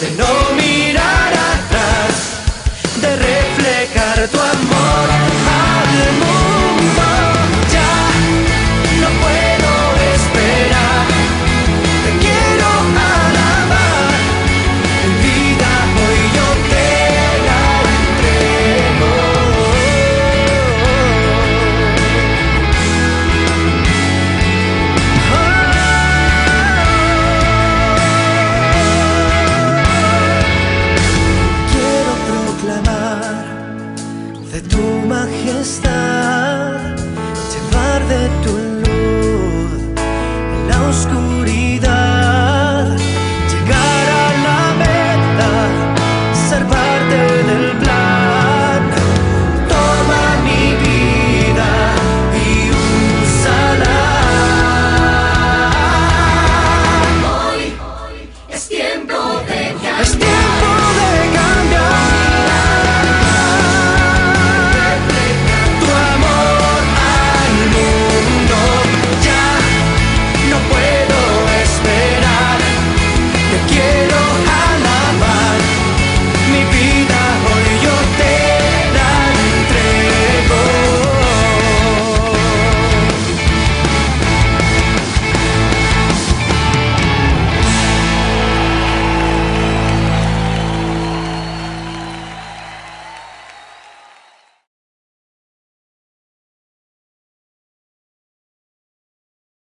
They know de tu majestad, llevar de tu luz la oscuridad.